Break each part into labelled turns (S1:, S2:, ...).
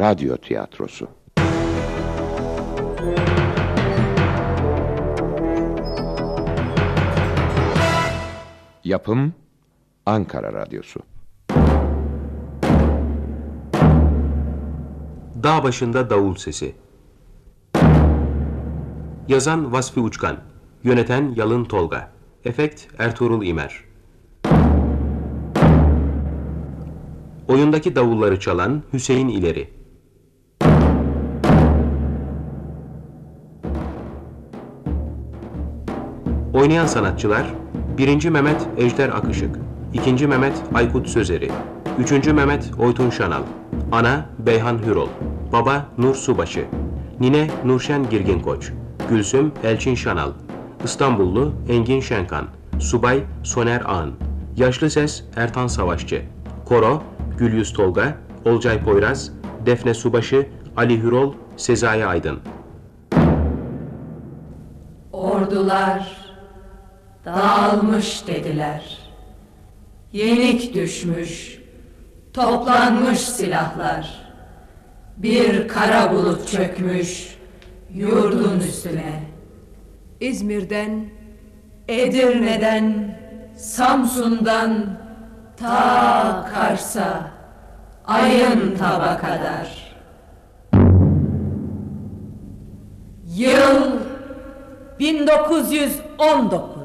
S1: radyo tiyatrosu. Yapım Ankara Radyosu.
S2: Dağ başında davul sesi. Yazan Vasfi Uçkan, yöneten Yalın Tolga, efekt Ertuğrul İmer. Oyundaki davulları çalan Hüseyin İleri. Oynayan sanatçılar 1. Mehmet Ejder Akışık, 2. Mehmet Aykut Sözeri, 3. Mehmet Oytun Şanal, Ana Beyhan Hürol, Baba Nur Subaşı, Nine Nurşen Girgin Koç, Gülsüm Elçin Şanal, İstanbullu Engin Şenkan, Subay Soner Ağın, Yaşlı Ses Ertan Savaşçı, Koro Gülyüz Tolga, Olcay Poyraz, Defne Subaşı, Ali Hürol, Sezai Aydın.
S3: Ordular dağılmış dediler. Yenik düşmüş, toplanmış silahlar. Bir kara bulut çökmüş yurdun üstüne. İzmir'den, Edirne'den, Samsun'dan ta Kars'a, ayın taba kadar. Yıl 1919.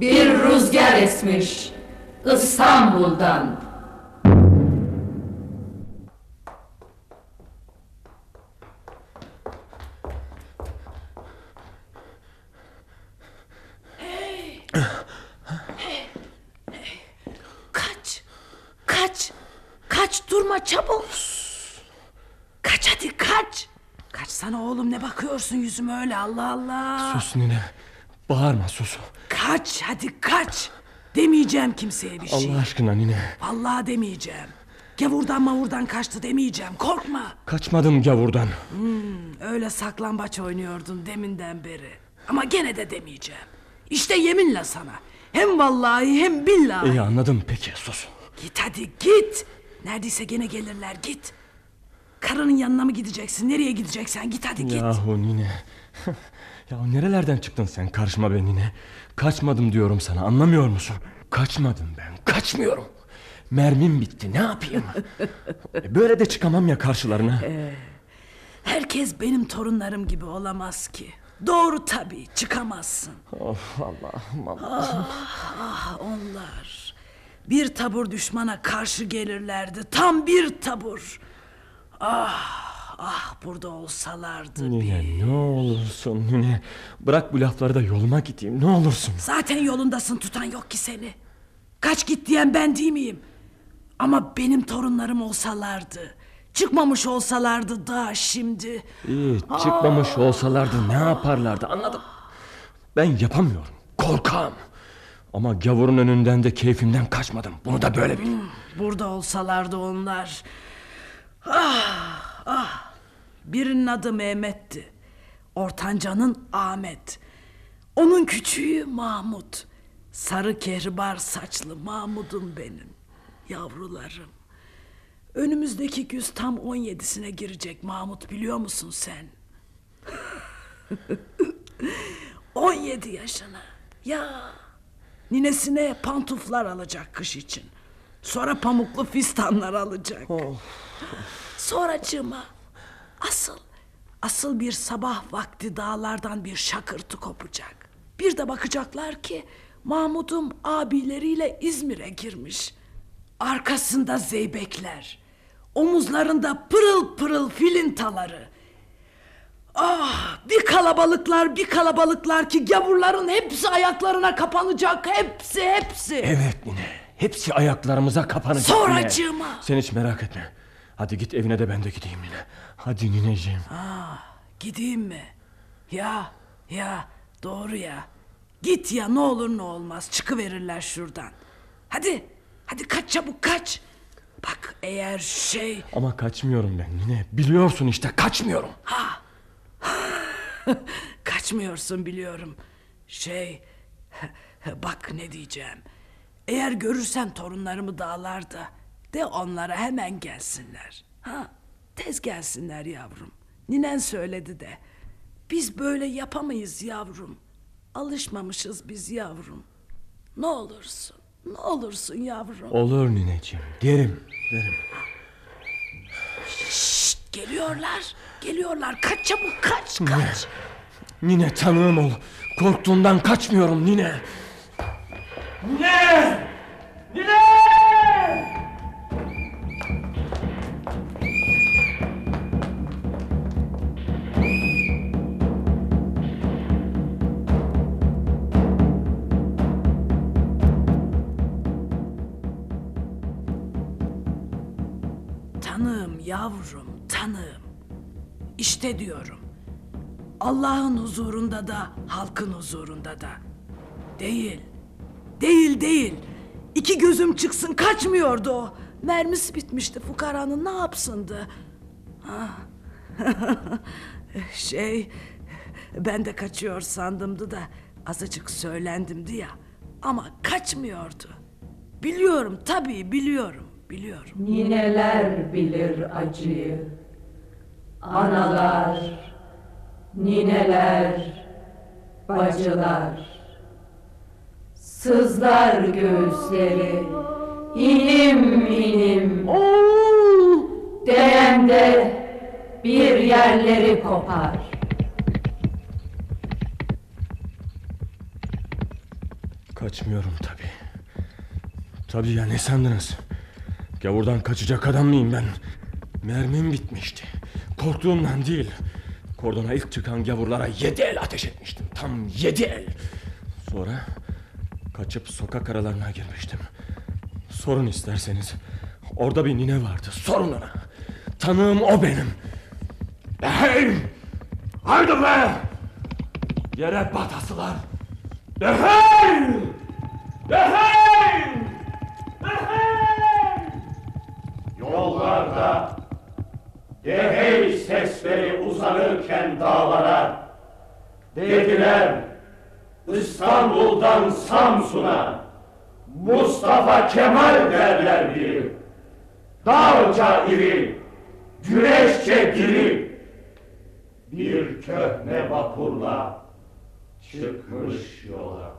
S3: Bir rüzgar esmiş İstanbul'dan.
S4: Kaç. Kaç. Kaç durma çabuk. Kaç hadi kaç. Kaçsana oğlum ne bakıyorsun yüzüme öyle Allah Allah.
S5: Sus nine. Bağırma sus.
S4: Kaç hadi kaç. Demeyeceğim kimseye bir şey.
S5: Allah aşkına nine.
S4: Vallahi demeyeceğim. Gavurdan mavurdan kaçtı demeyeceğim korkma.
S5: Kaçmadım gavurdan.
S4: Öyle saklambaç oynuyordun deminden beri. Ama gene de demeyeceğim. İşte yeminle sana. Hem vallahi hem billahi.
S5: İyi anladım peki sus.
S4: Git hadi git. Neredeyse gene gelirler git. Karının yanına mı gideceksin? Nereye gideceksen git hadi git.
S5: Yahu nine. ya nerelerden çıktın sen karşıma be nine. Kaçmadım diyorum sana anlamıyor musun? Kaçmadım ben kaçmıyorum. Mermim bitti ne yapayım? E, Böyle de çıkamam ya karşılarına.
S4: Herkes benim torunlarım gibi olamaz ki. Doğru tabii çıkamazsın.
S5: of Allah'ım Allah'ım.
S4: Ah onlar. Bir tabur düşmana karşı gelirlerdi. Tam bir tabur. Ah ah burada olsalardı bir.
S5: Nine ne olursun nine. Bırak bu lafları da yoluma gideyim ne olursun.
S4: Zaten yolundasın tutan yok ki seni. Kaç git diyen ben değil miyim? Ama benim torunlarım olsalardı. Çıkmamış olsalardı daha şimdi.
S5: İyi çıkmamış olsalardı ne yaparlardı anladım. Ben yapamıyorum korkam. Ama gavurun önünden de keyfimden kaçmadım. Bunu da böyle bil.
S4: Burada olsalardı onlar. Ah ah. Birinin adı Mehmet'ti. Ortancanın Ahmet. Onun küçüğü Mahmut. Sarı kehribar saçlı Mahmud'um benim. Yavrularım. Önümüzdeki güz tam 17'sine girecek Mahmut biliyor musun sen? 17 yaşına. Ya ninesine pantuflar alacak kış için. Sonra pamuklu fistanlar alacak. Sonracığıma asıl asıl bir sabah vakti dağlardan bir şakırtı kopacak. Bir de bakacaklar ki Mahmud'um abileriyle İzmir'e girmiş. Arkasında zeybekler. Omuzlarında pırıl pırıl filintaları. Ah bir kalabalıklar bir kalabalıklar ki gavurların hepsi ayaklarına kapanacak. Hepsi hepsi.
S5: Evet Nine. Hepsi ayaklarımıza kapanacak
S4: Sonracığıma.
S5: Nine. Sen hiç merak etme. Hadi git evine de ben de gideyim Nine. Hadi Nineciğim.
S4: Gideyim mi? Ya ya doğru ya. Git ya ne olur ne olmaz çıkıverirler şuradan. Hadi hadi kaç çabuk kaç. Bak eğer şey
S5: Ama kaçmıyorum ben Nine. Biliyorsun işte kaçmıyorum.
S4: kaçmıyorsun biliyorum. Şey bak ne diyeceğim. Eğer görürsen torunlarımı dağlarda de onlara hemen gelsinler. Ha Tez gelsinler yavrum. Ninen söyledi de. Biz böyle yapamayız yavrum. Alışmamışız biz yavrum. Ne olursun, ne olursun yavrum.
S5: Olur nineciğim derim derim.
S4: Şşt, geliyorlar, geliyorlar. Kaç çabuk, kaç, kaç.
S5: Nine tanığım ol. Korktuğumdan kaçmıyorum nine. Nine! Nine!
S4: Yavrum, tanığım. İşte diyorum. Allah'ın huzurunda da, halkın huzurunda da. Değil, değil, değil. İki gözüm çıksın kaçmıyordu o. Mermisi bitmişti fukaranın ne yapsındı? Ha. şey, ben de kaçıyor sandımdı da azıcık söylendimdi ya. Ama kaçmıyordu. Biliyorum tabii biliyorum, biliyorum.
S3: Nineler bilir acıyı. Analar, nineler, bacılar. Sızlar göğüsleri, inim inim. Değende bir yerleri kopar.
S5: Kaçmıyorum tabi. Tabi ya ne sandınız? Gavurdan kaçacak adam mıyım ben? Mermim bitmişti. Korktuğumdan değil. Kordona ilk çıkan gavurlara yedi el ateş etmiştim. Tam yedi el. Sonra kaçıp sokak aralarına girmiştim. Sorun isterseniz. Orada bir nine vardı. Sorun ona. Tanığım o benim. Hey! Haydi be! Yere batasılar. Hey!
S6: Dehey sesleri uzanırken dağlara Dediler İstanbul'dan Samsun'a Mustafa Kemal derler biri Dağca iri Güneşçe diri. Bir köhne vapurla Çıkmış yola.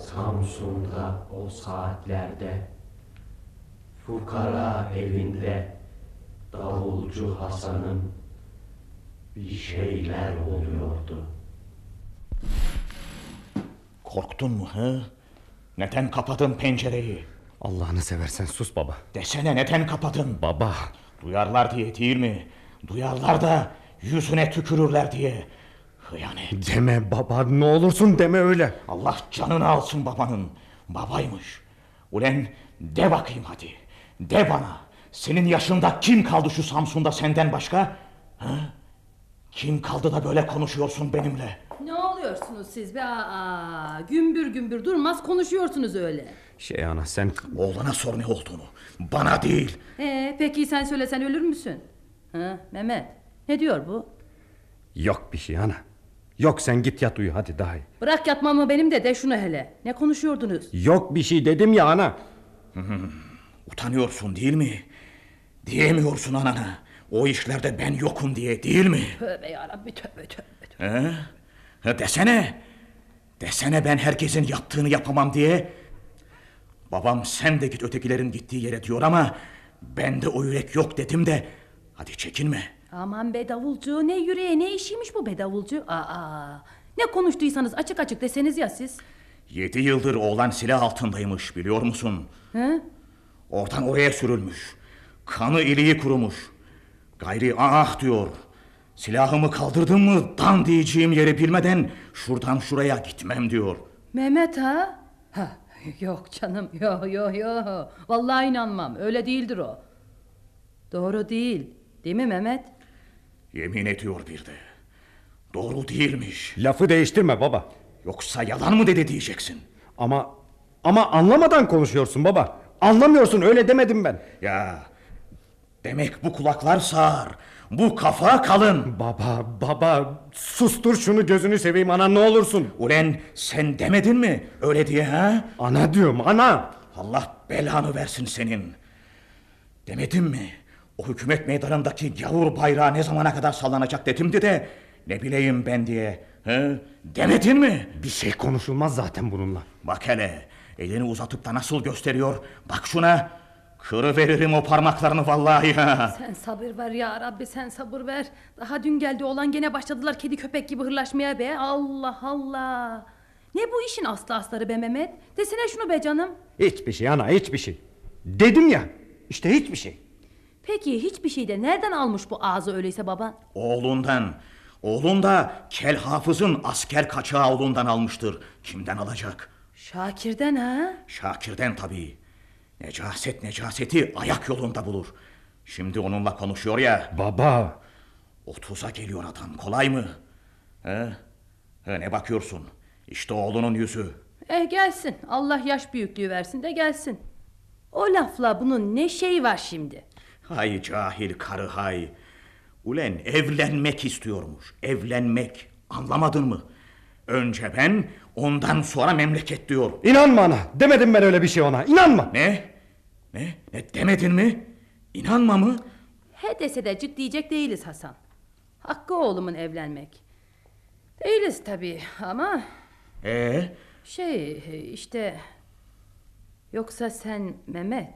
S7: Samsun'da o saatlerde Fukara evinde Davulcu Hasan'ın bir şeyler oluyordu.
S8: Korktun mu hı? Neden kapadın pencereyi?
S9: Allah'ını seversen sus baba.
S8: Desene neden kapadın?
S9: Baba.
S8: Duyarlar diye değil mi? Duyarlar da yüzüne tükürürler diye. Hıyanet.
S9: Deme baba ne olursun deme öyle.
S8: Allah canını alsın babanın. Babaymış. Ulen de bakayım hadi. De bana. Senin yaşında kim kaldı şu Samsun'da senden başka? Ha? Kim kaldı da böyle konuşuyorsun benimle?
S10: Ne oluyorsunuz siz be? Aa, gümbür gümbür durmaz konuşuyorsunuz öyle.
S9: Şey ana sen...
S8: Oğlana sor ne olduğunu. Bana değil.
S10: Ee, peki sen söylesen ölür müsün? Ha, Mehmet ne diyor bu?
S9: Yok bir şey ana. Yok sen git yat uyu hadi daha iyi.
S10: Bırak yatmamı benim de de şunu hele. Ne konuşuyordunuz?
S9: Yok bir şey dedim ya ana.
S8: Utanıyorsun değil mi? Diyemiyorsun anana. O işlerde ben yokum diye değil mi?
S10: Tövbe yarabbi tövbe tövbe. tövbe.
S8: He? Desene. Desene ben herkesin yaptığını yapamam diye. Babam sen de git ötekilerin gittiği yere diyor ama... ...ben de o yürek yok dedim de... ...hadi çekinme.
S10: Aman be davulcu ne yüreğe ne işiymiş bu be davulcu? Aa, ne konuştuysanız açık açık deseniz ya siz.
S8: Yedi yıldır oğlan silah altındaymış biliyor musun?
S10: He?
S8: Oradan oraya sürülmüş. Kanı iliği kurumuş. Gayri ah diyor. Silahımı kaldırdım mı dan diyeceğim yeri bilmeden şuradan şuraya gitmem diyor.
S10: Mehmet ha? Ha, yok canım yok yok yok. Vallahi inanmam öyle değildir o. Doğru değil. Değil mi Mehmet?
S8: Yemin ediyor bir de. Doğru değilmiş.
S9: Lafı değiştirme baba.
S8: Yoksa yalan mı dedi diyeceksin.
S9: Ama ama anlamadan konuşuyorsun baba. Anlamıyorsun öyle demedim ben.
S8: Ya demek bu kulaklar sağır. Bu kafa kalın.
S9: Baba baba sustur şunu gözünü seveyim ana ne olursun.
S8: Ulen sen demedin mi öyle diye ha?
S9: Ana diyorum ana.
S8: Allah belanı versin senin. Demedim mi? O hükümet meydanındaki gavur bayrağı ne zamana kadar sallanacak dedimdi de ne bileyim ben diye. He? Demedin mi?
S9: Bir şey konuşulmaz zaten bununla.
S8: Bak hele elini uzatıp da nasıl gösteriyor. Bak şuna. Kırıveririm o parmaklarını vallahi. ha.
S10: Sen sabır ver ya Rabbi sen sabır ver. Daha dün geldi olan gene başladılar kedi köpek gibi hırlaşmaya be. Allah Allah. Ne bu işin aslı asları be Mehmet? Desene şunu be canım.
S9: Hiçbir şey ana hiçbir şey. Dedim ya işte hiçbir şey.
S10: Peki hiçbir şey de nereden almış bu ağzı öyleyse baban?
S8: Oğlundan. Oğlun da Kel Hafız'ın asker kaçağı oğlundan almıştır. Kimden alacak?
S10: Şakir'den ha?
S8: Şakir'den tabii. Necaset necaseti ayak yolunda bulur. Şimdi onunla konuşuyor ya.
S9: Baba.
S8: Otuza geliyor adam kolay mı? He? He, ne bakıyorsun? İşte oğlunun yüzü.
S10: Eh gelsin. Allah yaş büyüklüğü versin de gelsin. O lafla bunun ne şeyi var şimdi?
S8: Hay cahil karı hay. Ulen evlenmek istiyormuş. Evlenmek. Anlamadın mı? Önce ben ondan sonra memleket diyor.
S9: İnanma ana. Demedim ben öyle bir şey ona. İnanma.
S8: Ne? Ne? Ne demedin mi? İnanma mı?
S10: He dese de cık diyecek değiliz Hasan. Hakkı oğlumun evlenmek. Değiliz tabii ama
S8: Ee,
S10: şey işte... Yoksa sen Mehmet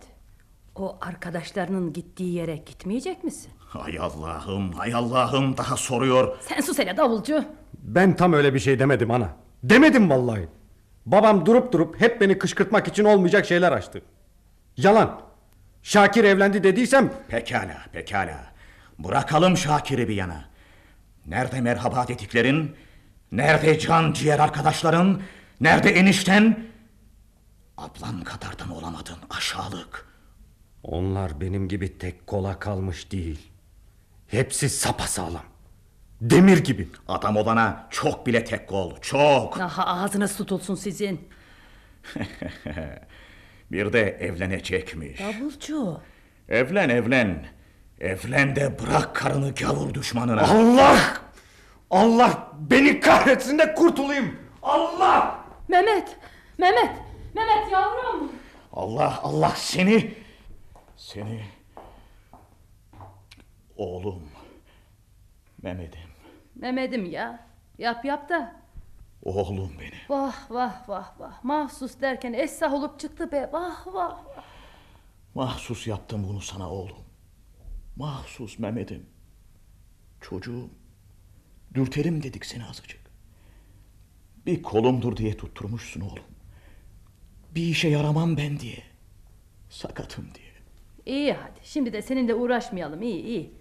S10: o arkadaşlarının gittiği yere gitmeyecek misin?
S8: hay Allah'ım, hay Allah'ım daha soruyor.
S10: Sen sus hele davulcu.
S9: Ben tam öyle bir şey demedim ana. Demedim vallahi. Babam durup durup hep beni kışkırtmak için olmayacak şeyler açtı. Yalan. Şakir evlendi dediysem
S8: Pekala, pekala. Bırakalım Şakir'i bir yana. Nerede merhaba dediklerin? Nerede can ciğer arkadaşların? Nerede enişten? Ablan kadar da mı olamadın aşağılık?
S9: onlar benim gibi tek kola kalmış değil. Hepsi sapasağlam. Demir gibi.
S8: Adam olana çok bile tek kol, çok.
S10: Aha ağzınız tutulsun sizin.
S8: Bir de evlenecekmiş.
S10: Davulcu.
S8: Evlen, evlen. Evlen de bırak karını gavur düşmanına.
S9: Allah! Allah beni kahretsin de kurtulayım. Allah!
S10: Mehmet. Mehmet. Mehmet yavrum.
S8: Allah, Allah seni... Seni... Oğlum. Mehmet'im.
S10: Mehmet'im ya. Yap yap da.
S8: Oğlum benim.
S10: Vah vah vah vah. Mahsus derken esah olup çıktı be. Vah vah. vah.
S8: Mahsus yaptım bunu sana oğlum. Mahsus Mehmet'im. Çocuğum. Dürtelim dedik seni azıcık. Bir kolumdur diye tutturmuşsun oğlum. Bir işe yaramam ben diye. Sakatım diye.
S10: İyi hadi. Şimdi de seninle uğraşmayalım. İyi iyi.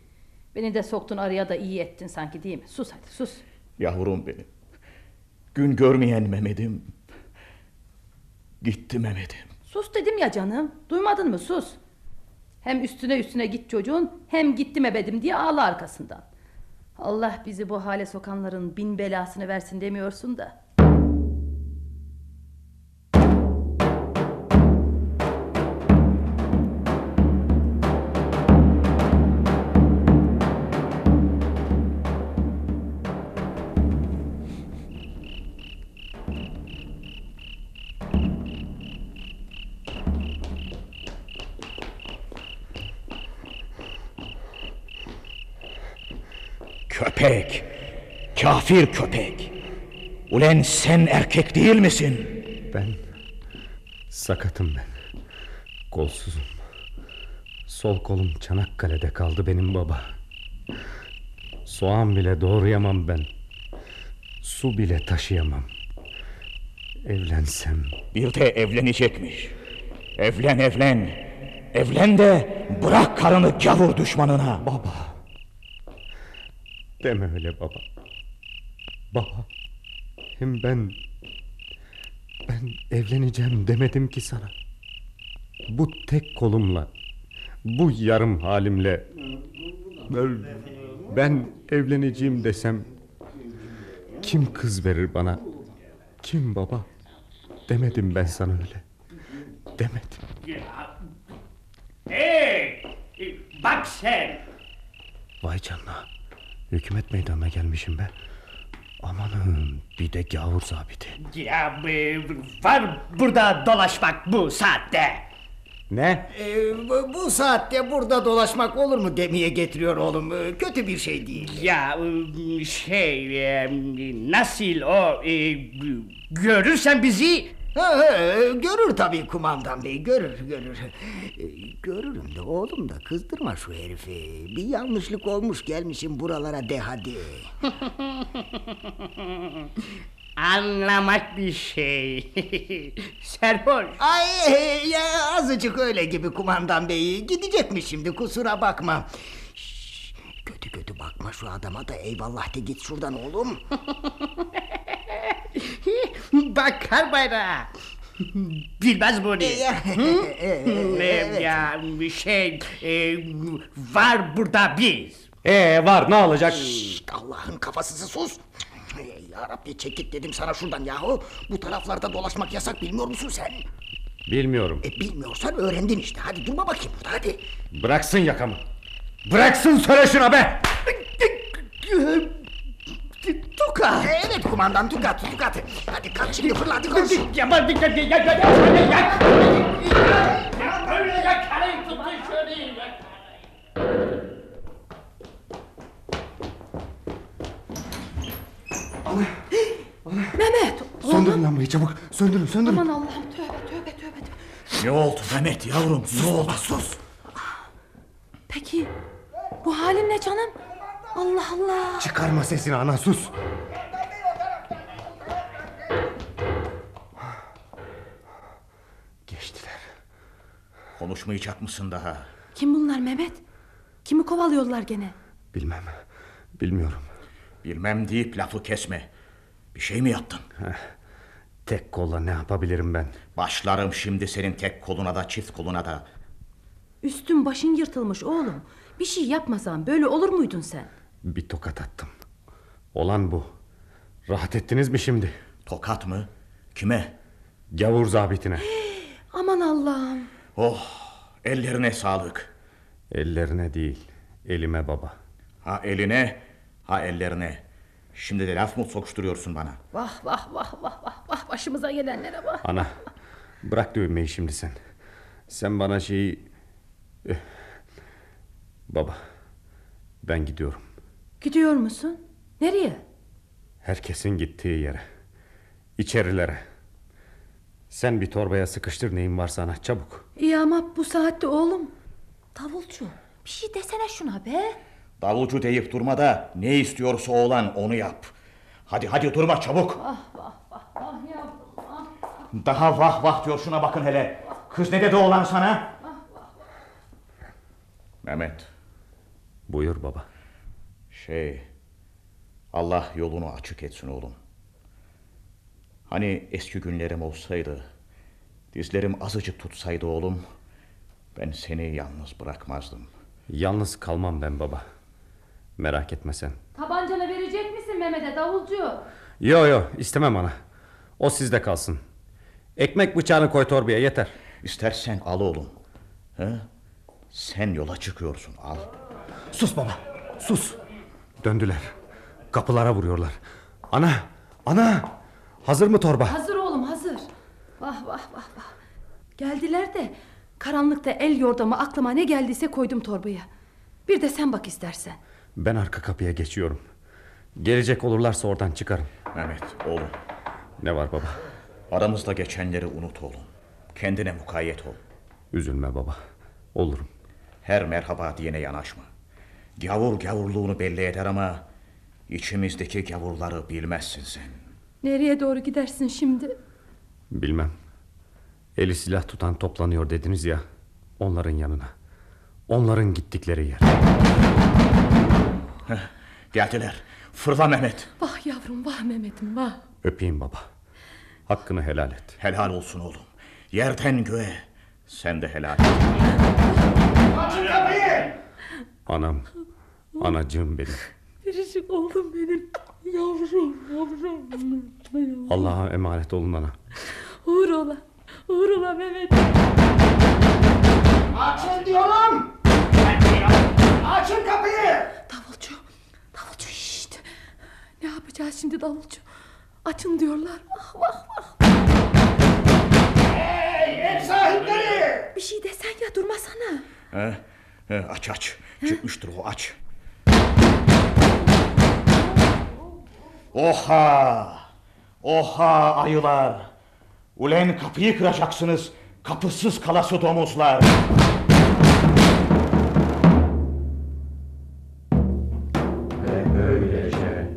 S10: Beni de soktun araya da iyi ettin sanki değil mi? Sus hadi sus.
S8: Yavrum benim. Gün görmeyen Mehmet'im. Gitti Mehmet'im.
S10: Sus dedim ya canım. Duymadın mı? Sus. Hem üstüne üstüne git çocuğun hem gittim ebedim diye ağla arkasından. Allah bizi bu hale sokanların bin belasını versin demiyorsun da.
S8: Köpek. Kafir köpek. Ulen sen erkek değil misin?
S9: Ben sakatım ben. Kolsuzum. Sol kolum Çanakkale'de kaldı benim baba. Soğan bile doğrayamam ben. Su bile taşıyamam. Evlensem
S8: Bir de evlenecekmiş. Evlen evlen. Evlen de bırak karını gavur düşmanına.
S9: baba. Deme öyle baba. Baba. Hem ben ben evleneceğim demedim ki sana. Bu tek kolumla bu yarım halimle ben, ben evleneceğim desem kim kız verir bana? Kim baba? Demedim ben sana öyle. Demedim.
S6: Hey! Bak sen!
S9: Vay canına. Hükümet meydanına gelmişim be. Amanın bir de gavur zabiti.
S6: Ya var burada dolaşmak bu saatte.
S9: Ne?
S11: Ee, bu, bu saatte burada dolaşmak olur mu demeye getiriyor oğlum. Ee, Kötü bir şey değil.
S6: Ya e, şey nasıl o e, görürsen bizi
S11: Ha, görür tabii kumandan bey görür görür. Görürüm de oğlum da kızdırma şu herifi. Bir yanlışlık olmuş gelmişim buralara de hadi.
S6: anlamak bir şey. Serhoş.
S11: Ay ya azıcık öyle gibi kumandan bey. Gidecekmiş şimdi kusura bakma. Kötü kötü bakma şu adama da eyvallah de git şuradan oğlum.
S6: Bakar bayrağı. Bilmez bunu. Hı? E, ya şey e, var burada biz.
S9: Ee var ne olacak?
S11: Şşt, Allah'ın kafasızı sus. Ya Rabbi çekit dedim sana şuradan yahu. Bu taraflarda dolaşmak yasak bilmiyor musun sen?
S9: Bilmiyorum.
S11: E bilmiyorsan öğrendin işte. Hadi durma bakayım burada hadi.
S9: Bıraksın yakamı. Bıraksın söyle şuna be.
S11: Tuka. Evet kumandan Tuka Tuka. Hadi kalk şimdi fırla hadi koş.
S6: Yaman dikkat ya ya ya ya ya. Ya böyle yakalayın tutun şöyle.
S10: Mehmet.
S9: Söndürün lambayı çabuk. Söndürün söndürün.
S10: Aman Allah'ım tövbe tövbe tövbe.
S8: Ne oldu Mehmet yavrum ne oldu sus.
S10: Peki bu halin ne canım? Allah Allah.
S9: Çıkarma sesini ana sus. Geçtiler.
S8: Konuşmayacak mısın daha?
S10: Kim bunlar Mehmet? Kimi kovalıyorlar gene?
S9: Bilmem. Bilmiyorum.
S8: Bilmem deyip lafı kesme. Bir şey mi yaptın?
S9: Tek kolla ne yapabilirim ben?
S8: Başlarım şimdi senin tek koluna da çift koluna da.
S10: Üstün başın yırtılmış oğlum. Bir şey yapmasan böyle olur muydun sen?
S9: Bir tokat attım. Olan bu. Rahat ettiniz mi şimdi?
S8: Tokat mı? Kime?
S9: Gavur zabitine.
S10: Aman Allah'ım.
S8: Oh ellerine sağlık.
S9: Ellerine değil, elime baba.
S8: Ha eline ha ellerine. Şimdi de laf mı sokuşturuyorsun bana?
S10: Vah vah vah vah vah vah başımıza gelenlere bak.
S9: Ana, bırak dövmeyi şimdi sen. Sen bana şeyi... Baba, ben gidiyorum.
S10: Gidiyor musun? Nereye?
S9: Herkesin gittiği yere. İçerilere. Sen bir torbaya sıkıştır neyin varsa ana çabuk.
S10: İyi ama bu saatte oğlum. Davulcu bir şey desene şuna be.
S8: Davulcu deyip durma da ne istiyorsa oğlan onu yap. Hadi hadi durma çabuk.
S10: Vah vah vah vah yavrum ah.
S8: Daha vah vah diyor şuna bakın hele. Kız ne dedi oğlan sana? Mehmet
S9: Buyur baba.
S8: şey Allah yolunu açık etsin oğlum. Hani eski günlerim olsaydı dizlerim azıcık tutsaydı oğlum ben seni yalnız bırakmazdım.
S9: Yalnız kalmam ben baba. Merak etme sen.
S10: Tabancanı verecek misin Mehmet'e davulcu?
S9: Yo yo istemem ana. O sizde kalsın. Ekmek bıçağını koy torbaya yeter.
S8: İstersen al oğlum. He? Sen yola çıkıyorsun al.
S9: Sus baba sus. Döndüler. Kapılara vuruyorlar. Ana ana hazır mı torba?
S10: Hazır oğlum hazır. Vah vah vah vah. Geldiler de karanlıkta el yordamı aklıma ne geldiyse koydum torbaya. Bir de sen bak istersen.
S9: Ben arka kapıya geçiyorum. Gelecek olurlarsa oradan çıkarım.
S8: Mehmet oğlum
S9: Ne var baba?
S8: aramızda geçenleri unut oğlum. Kendine mukayyet ol.
S9: Üzülme baba. Olurum.
S8: Her merhaba diyene yanaşma. Gavur gavurluğunu belli eder ama içimizdeki gavurları bilmezsin sen.
S10: Nereye doğru gidersin şimdi?
S9: Bilmem. Eli silah tutan toplanıyor dediniz ya. Onların yanına. Onların gittikleri yer.
S8: Geldiler. Fırla Mehmet.
S10: Vah yavrum vah Mehmet'im vah.
S9: Öpeyim baba. Hakkını helal et.
S8: Helal olsun oğlum. Yerden göğe. Sen de helal et.
S6: Açın kapıyı.
S9: Anam. Anacığım benim.
S10: Biricik oğlum benim. Yavrum yavrum.
S9: Allah'a emanet olun ana.
S10: Uğur ola. Uğur ola Mehmet.
S6: Açın diyorum. Açın kapıyı.
S10: Davulcu. Davulcu şişt. Ne yapacağız şimdi davulcu. Açın diyorlar. Ah vah vah.
S8: Hey ev sahipleri!
S10: Bir şey desen ya durmasana.
S8: He, he, aç aç. Çıkmıştır o aç. Oha! Oha ayılar! Ulen kapıyı kıracaksınız. Kapısız kalası domuzlar.
S7: Ve böylece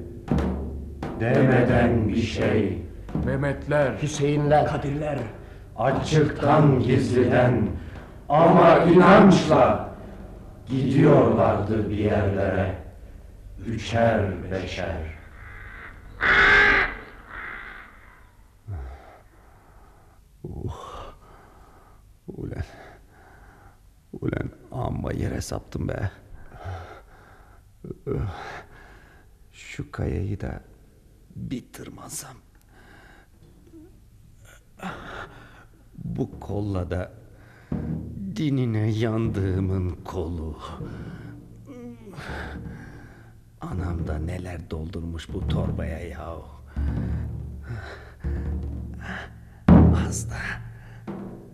S7: demeden bir şey
S5: Mehmetler,
S7: Hüseyinler, Kadirler açıktan gizliden ama inançla gidiyorlardı bir yerlere üçer beşer.
S9: Ulen. Ulen amma yere saptım be. Şu kayayı da bir tırmansam. Bu kolla da dinine yandığımın kolu. Anam da neler doldurmuş bu torbaya yahu. Az da,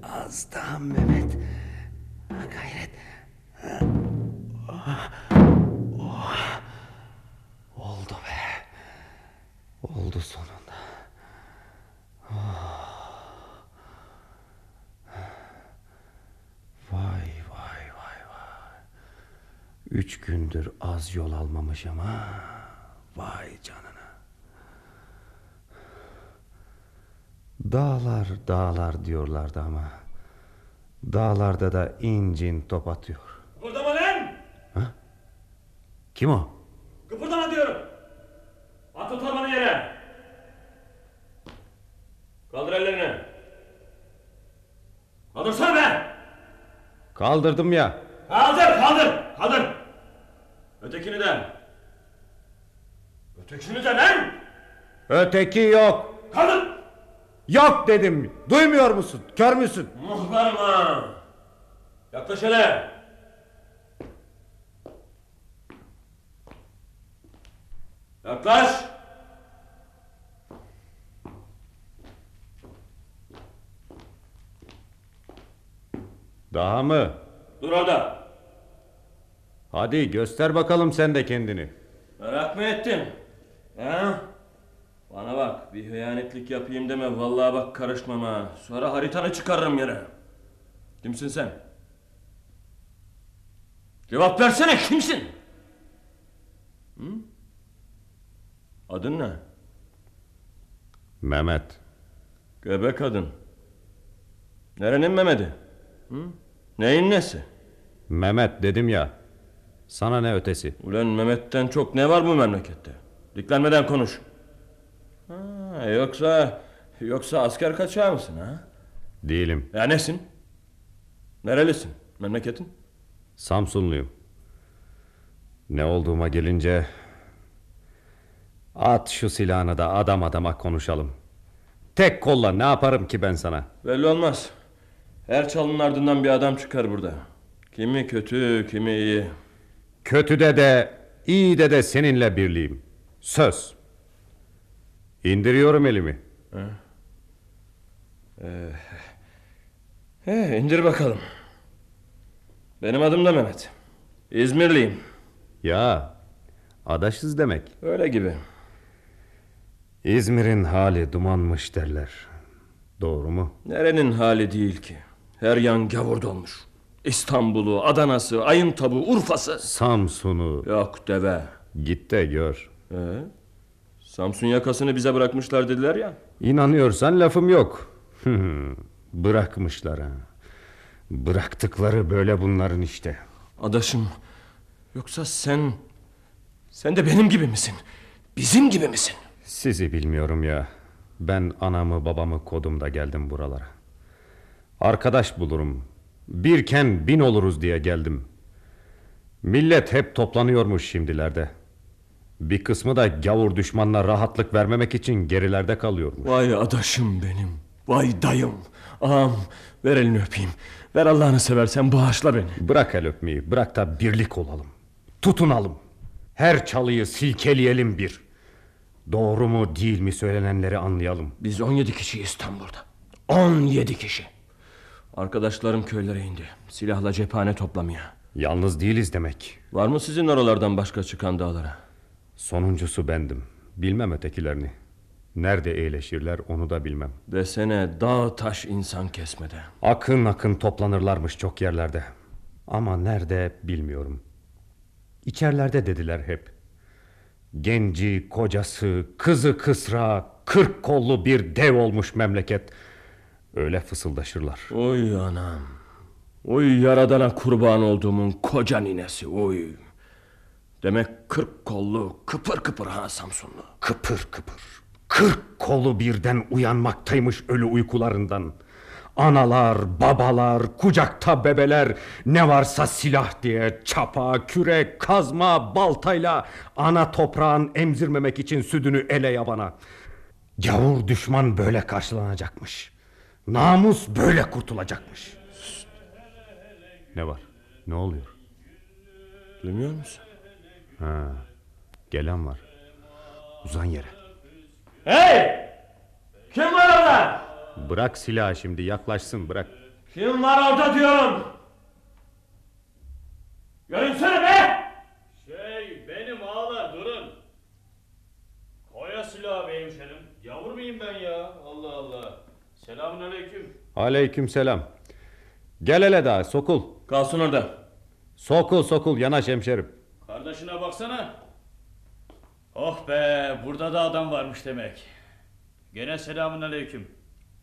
S9: az daha Mehmet. Gayret. Oh. Oh. Oldu be. Oldu sonunda. Oh. Vay vay vay vay. Üç gündür az yol almamış ama vay canına. Dağlar dağlar diyorlardı ama dağlarda da incin top atıyor.
S5: Kıpırdama lan!
S9: Kim o?
S5: Kıpırdama diyorum! At o torbanı yere! Kaldır ellerini! Kaldırsana be!
S9: Kaldırdım ya.
S5: Kaldır, kaldır, kaldır! Ötekini de! Ötekini de lan!
S9: Öteki yok.
S5: Kaldır!
S9: Yok dedim. Duymuyor musun? Kör müsün?
S5: Muhtarma! Yaklaş hele! Yaklaş!
S9: Daha mı?
S5: Dur orada!
S9: Hadi göster bakalım sen de kendini.
S5: Merak mı ettin? Ha? Bana bak bir hıyanetlik yapayım deme vallahi bak karışmam ha. Sonra haritanı çıkarırım yere. Kimsin sen? Cevap versene kimsin? Hı? Adın ne?
S9: Mehmet.
S5: Göbek adın. Nerenin Mehmet'i? Hı? Neyin nesi?
S9: Mehmet dedim ya. Sana ne ötesi?
S5: Ulan Mehmet'ten çok ne var bu memlekette? Diklenmeden konuş. Ha, yoksa yoksa asker kaçağı mısın ha?
S9: Değilim.
S5: Ya nesin? Nerelisin? Memleketin?
S9: Samsunluyum. Ne olduğuma gelince... At şu silahını da adam adama konuşalım. Tek kolla ne yaparım ki ben sana?
S5: Belli olmaz. Her çalının ardından bir adam çıkar burada. Kimi kötü, kimi iyi.
S9: Kötüde de, iyi de de seninle birliğim. Söz. İndiriyorum elimi.
S5: Ee, he, indir bakalım. Benim adım da Mehmet. İzmirliyim.
S9: Ya, adaşız demek.
S5: Öyle gibi.
S9: İzmir'in hali dumanmış derler. Doğru mu?
S5: Nerenin hali değil ki? Her yan gavur dolmuş. İstanbul'u, Adana'sı, Ayıntabı, Urfa'sı.
S9: Samsun'u.
S5: Yok deve.
S9: Git de gör.
S5: Ee, Samsun yakasını bize bırakmışlar dediler ya.
S9: İnanıyorsan lafım yok. Bırakmışlar ha. Bıraktıkları böyle bunların işte.
S5: Adaşım, yoksa sen... Sen de benim gibi misin? Bizim gibi misin?
S9: Sizi bilmiyorum ya. Ben anamı babamı kodumda geldim buralara. Arkadaş bulurum. Birken bin oluruz diye geldim. Millet hep toplanıyormuş şimdilerde. Bir kısmı da gavur düşmanına rahatlık vermemek için gerilerde kalıyormuş.
S5: Vay adaşım benim. Vay dayım. Ağam ver elini öpeyim. Ver Allah'ını seversen bağışla beni.
S9: Bırak el öpmeyi. Bırak da birlik olalım. Tutunalım. Her çalıyı silkeleyelim bir. Doğru mu değil mi söylenenleri anlayalım.
S5: Biz 17 kişiyiz tam burada. 17 kişi. Arkadaşlarım köylere indi. Silahla cephane toplamaya.
S9: Yalnız değiliz demek.
S5: Var mı sizin oralardan başka çıkan dağlara?
S9: Sonuncusu bendim. Bilmem ötekilerini. Nerede eğleşirler onu da bilmem.
S5: Desene dağ taş insan kesmede.
S9: Akın akın toplanırlarmış çok yerlerde. Ama nerede bilmiyorum. İçerlerde dediler hep. Genci, kocası, kızı kısra, kırk kollu bir dev olmuş memleket. Öyle fısıldaşırlar.
S5: Oy anam. Oy yaradana kurban olduğumun koca ninesi oy. Demek kırk kollu kıpır kıpır ha Samsunlu.
S9: Kıpır kıpır. Kırk kolu birden uyanmaktaymış ölü uykularından. Analar, babalar, kucakta bebeler, ne varsa silah diye çapa, kürek, kazma, baltayla ana toprağın emzirmemek için südünü ele yabana. Gavur düşman böyle karşılanacakmış. Namus böyle kurtulacakmış. Ne var? Ne oluyor?
S5: Duymuyor musun?
S9: Ha, gelen var. Uzan yere.
S5: Hey! Kim var orada?
S9: Bırak silahı şimdi yaklaşsın bırak.
S5: Kim var orada diyorum? Görünsene be!
S12: Şey benim ağalar durun. Koya silahı be hemşerim. Yavur muyum ben ya? Allah Allah. Selamun aleyküm.
S9: Aleyküm selam. Gel hele daha sokul.
S5: Kalsın orada.
S9: Sokul sokul yanaş hemşerim.
S12: Kardeşine baksana. Oh be burada da adam varmış demek. Gene selamun aleyküm.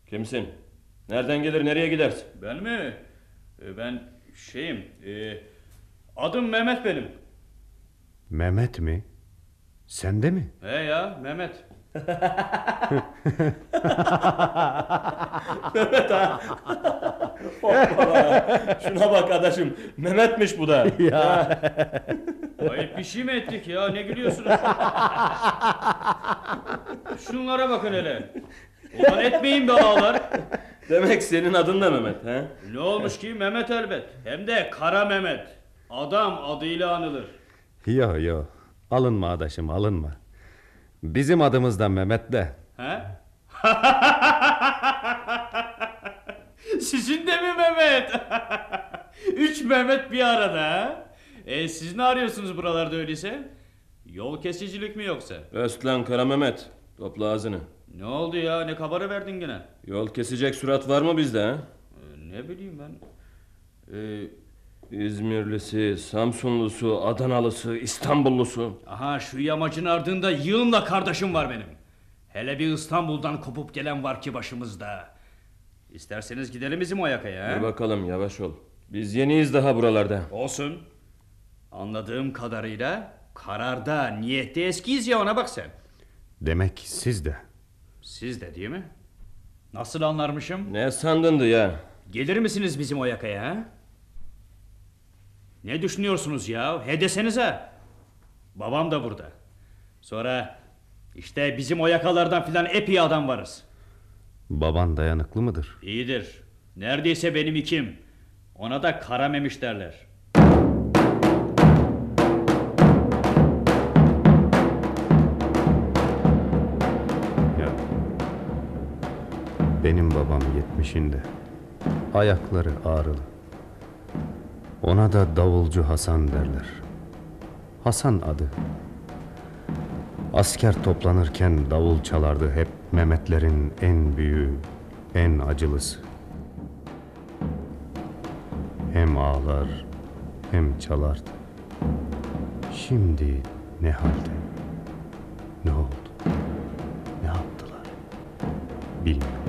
S5: Kimsin? Nereden gelir nereye gidersin?
S12: Ben mi? Ee, Ben şeyim. e, adım Mehmet benim.
S9: Mehmet mi? Sende mi?
S12: He ya Mehmet.
S5: Mehmet ha. Hoppala. Şuna bak adaşım. Mehmetmiş bu da.
S9: Ya.
S12: Ayıp bir şey mi ettik ya? Ne gülüyorsunuz? Şunlara bakın hele. Ulan etmeyin be ağalar.
S5: Demek senin adın da Mehmet ha?
S12: Ne olmuş ki Mehmet elbet. Hem de Kara Mehmet. Adam adıyla anılır.
S9: Yo yo. Alınma adaşım alınma. Bizim adımız da Mehmet de.
S12: He? Sizin de mi Mehmet? Üç Mehmet bir arada ha? E, siz ne arıyorsunuz buralarda öyleyse? Yol kesicilik mi yoksa?
S5: Östlan Kara Mehmet. Topla ağzını.
S12: Ne oldu ya? Ne kabarı verdin gene?
S5: Yol kesecek surat var mı bizde ha?
S12: E, ne bileyim ben. E,
S5: İzmirlisi, Samsunlusu, Adanalısı, İstanbullusu.
S12: aha şu yamacın ardında yığınla kardeşim var benim. Hele bir İstanbul'dan kopup gelen var ki başımızda. İsterseniz gidelim bizim o yakaya.
S5: Dur bakalım yavaş ol. Biz yeniyiz daha buralarda.
S12: Olsun. Anladığım kadarıyla kararda, niyette eskiyiz ya ona bak sen.
S9: Demek siz de.
S12: Siz de değil mi? Nasıl anlarmışım?
S5: Ne sandındı ya?
S12: Gelir misiniz bizim o yakaya ha? Ne düşünüyorsunuz ya? He desenize. Babam da burada. Sonra işte bizim o yakalardan filan epey adam varız.
S9: Baban dayanıklı mıdır?
S12: İyidir. Neredeyse benim ikim. Ona da kara memiş derler.
S9: Benim babam yetmişinde. Ayakları ağrılı. Ona da davulcu Hasan derler. Hasan adı. Asker toplanırken davul çalardı hep Mehmetlerin en büyüğü, en acılısı. Hem ağlar hem çalardı. Şimdi ne halde? Ne oldu? Ne yaptılar? Bilmiyorum.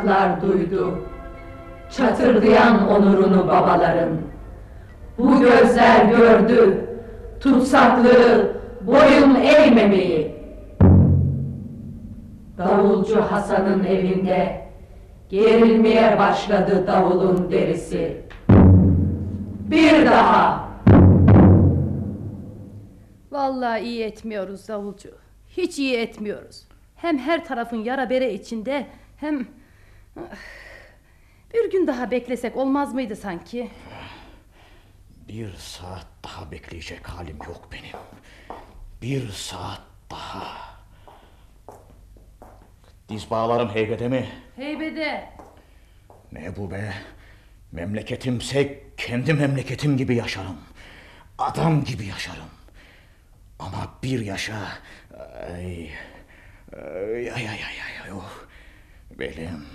S3: Kulaklar duydu. çatırdayan onurunu babaların. Bu gözler gördü tutsaklığı, boyun eğmemeyi. Davulcu Hasan'ın evinde gerilmeye başladı davulun derisi. Bir daha.
S10: Vallahi iyi etmiyoruz davulcu. Hiç iyi etmiyoruz. Hem her tarafın yara bere içinde hem... Bir gün daha beklesek olmaz mıydı sanki?
S8: Bir saat daha bekleyecek halim yok benim. Bir saat daha. Diz bağlarım heybede mi?
S10: Heybede.
S8: Ne bu be? Memleketimse kendi memleketim gibi yaşarım. Adam gibi yaşarım. Ama bir yaşa... Ay, ay, ay, ay, ay, ay, oh, belim...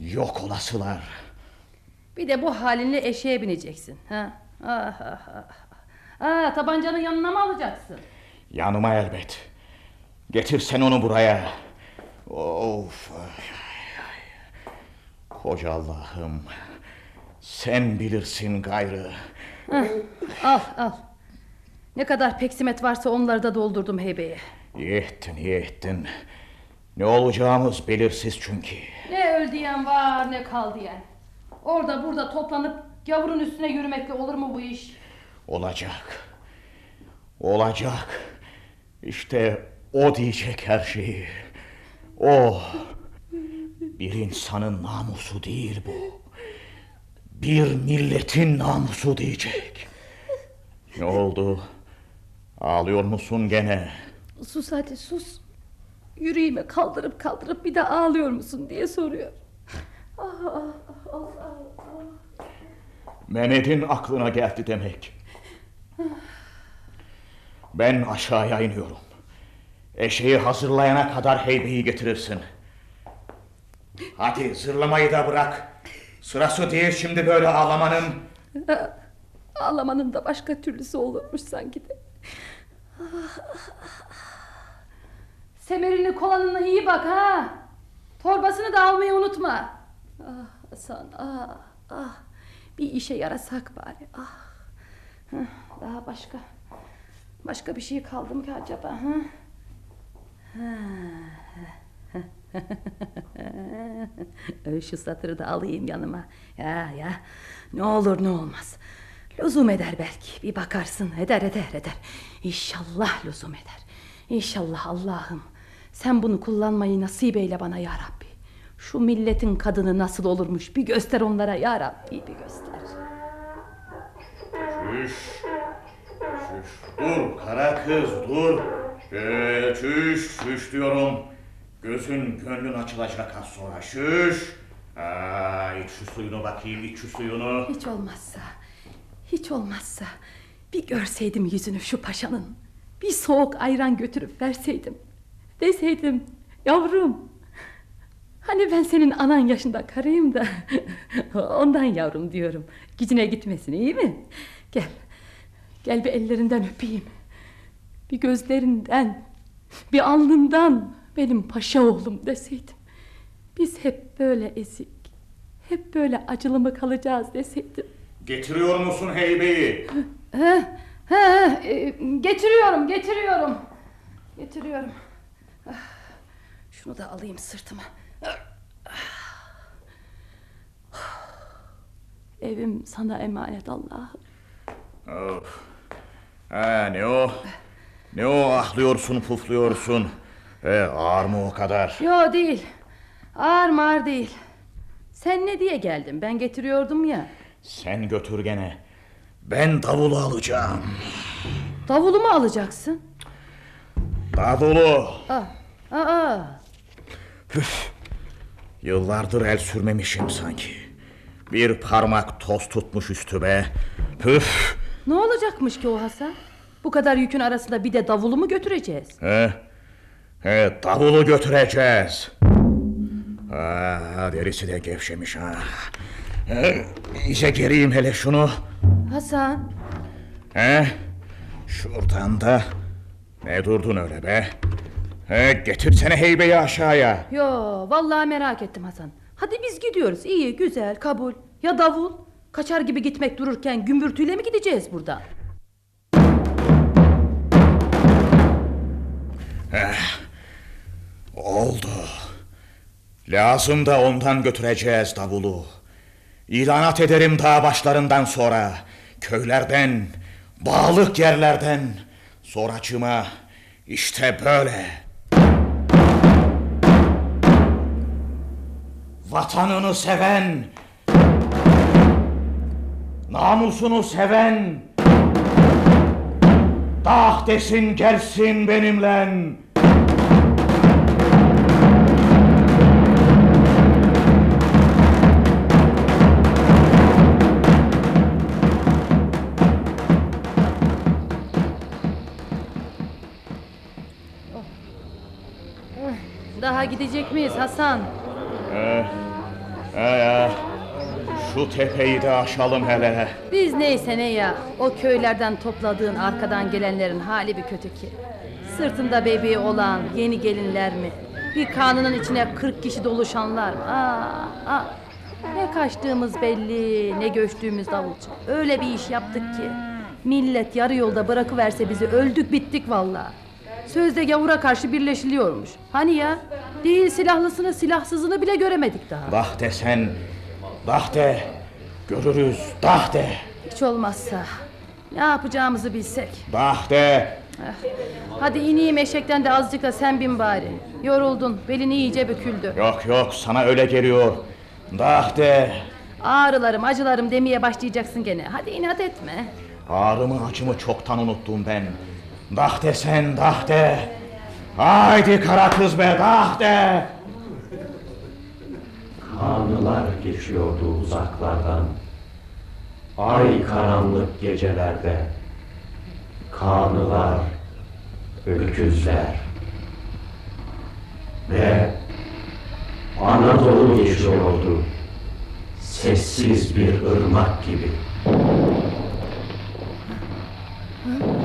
S8: Yok olasılar.
S10: Bir de bu halinle eşeğe bineceksin. Ha? Ah, ah, ah. Aa, tabancanı yanına mı alacaksın?
S8: Yanıma elbet. Getir sen onu buraya. Of. Koca Allah'ım. Sen bilirsin gayrı.
S10: Hah, al al. Ne kadar peksimet varsa onları da doldurdum heybeye.
S8: İyi ettin, iyi ettin. Ne olacağımız belirsiz çünkü.
S10: Ne öl diyen var ne kal diyen. Orada burada toplanıp gavurun üstüne yürümekle olur mu bu iş?
S8: Olacak. Olacak. İşte o diyecek her şeyi. O. Bir insanın namusu değil bu. Bir milletin namusu diyecek. Ne oldu? Ağlıyor musun gene?
S10: Sus hadi sus. Yüreğimi kaldırıp kaldırıp bir de ağlıyor musun diye soruyor. Ah, ah, ah, Allah.
S8: Mehmet'in aklına geldi demek. Ben aşağıya iniyorum. Eşeği hazırlayana kadar heybeyi getirirsin. Hadi zırlamayı da bırak. Sırası değil şimdi böyle ağlamanın.
S10: Ağlamanın da başka türlüsü olurmuş sanki de. Semerini kovanına iyi bak ha. Torbasını da almayı unutma. Ah Hasan ah ah. Bir işe yarasak bari ah. Daha başka başka bir şey kaldı mı ki acaba? Ha. Şu satırı da alayım yanıma. Ya ya ne olur ne olmaz. Lüzum eder belki. Bir bakarsın eder eder eder. İnşallah lüzum eder. İnşallah Allah'ım. Sen bunu kullanmayı nasip eyle bana ya Rabbi. Şu milletin kadını nasıl olurmuş bir göster onlara ya Rabbi bir göster.
S8: Çüş. Çüş. Dur kara kız dur. Ee, çüş çüş diyorum. Gözün gönlün açılacak az sonra. Şüş. Aa, iç şu suyunu bakayım iç şu suyunu.
S10: Hiç olmazsa, hiç olmazsa bir görseydim yüzünü şu paşanın. Bir soğuk ayran götürüp verseydim. Deseydim yavrum. Hani ben senin anan yaşında karıyım da ondan yavrum diyorum. Gücüne gitmesin iyi mi? Gel. Gel bir ellerinden öpeyim. Bir gözlerinden, bir alnından benim paşa oğlum deseydim. Biz hep böyle ezik, hep böyle acılı mı kalacağız deseydim.
S8: Getiriyor musun heybeyi?
S10: He, he, e, getiriyorum, getiriyorum. Getiriyorum. Ah, Şunu da alayım sırtıma. Evim sana emanet Allah'ım.
S8: Of. Ha, ne o? Ne o ahlıyorsun pufluyorsun? E, ağır mı o kadar?
S10: Yo değil. Ağır mağır değil. Sen ne diye geldin? Ben getiriyordum ya.
S8: Sen götür gene. Ben davulu alacağım.
S10: Davulu mu alacaksın?
S8: Davulu.
S10: Aa, aa.
S8: Püf. Yıllardır el sürmemişim sanki. Bir parmak toz tutmuş üstüme. Püf.
S10: Ne olacakmış ki o Hasan? Bu kadar yükün arasında bir de davulu mu götüreceğiz?
S8: He? He, davulu götüreceğiz. Aa, derisi de gevşemiş ha. He, iyice geriyim hele şunu.
S10: Hasan,
S8: He? Şuradan da. Ne durdun öyle be? He, getirsene heybeyi aşağıya.
S10: Yo vallahi merak ettim Hasan. Hadi biz gidiyoruz. İyi güzel kabul. Ya davul? Kaçar gibi gitmek dururken gümbürtüyle mi gideceğiz buradan?
S8: Eh, oldu. Lazım da ondan götüreceğiz davulu. İlanat ederim dağ başlarından sonra. Köylerden, bağlık yerlerden. Sonracıma işte böyle. Vatanını seven, namusunu seven, dağ desin gelsin benimle.
S10: Daha gidecek miyiz Hasan?
S8: He ya. Şu tepeyi de aşalım hele.
S10: Biz neyse ne ya. O köylerden topladığın arkadan gelenlerin hali bir kötü ki. Sırtında bebeği olan yeni gelinler mi? Bir kanının içine 40 kişi doluşanlar mı? Aa, aa. Ne kaçtığımız belli, ne göçtüğümüz davulcu. Öyle bir iş yaptık ki. Millet yarı yolda bırakıverse bizi öldük bittik vallahi. Sözde gavura karşı birleşiliyormuş. Hani ya? Değil silahlısını silahsızını bile göremedik daha.
S8: Dah de sen, dah de. Görürüz, dah de.
S10: Hiç olmazsa ne yapacağımızı bilsek.
S8: Dah de.
S10: Eh, Hadi ineyim eşekten de azıcık da sen bin bari. Yoruldun, belin iyice büküldü.
S8: Yok yok sana öyle geliyor. Dah de.
S10: Ağrılarım, acılarım demeye başlayacaksın gene. Hadi inat etme.
S8: Ağrımı acımı çoktan unuttum ben. Dah de sen, dah de. Haydi kara kız be, dah de.
S7: Kanlılar geçiyordu uzaklardan. Ay karanlık gecelerde. Kanlılar, öküzler. Ve Anadolu geçiyordu. Sessiz bir ırmak gibi.
S10: Bir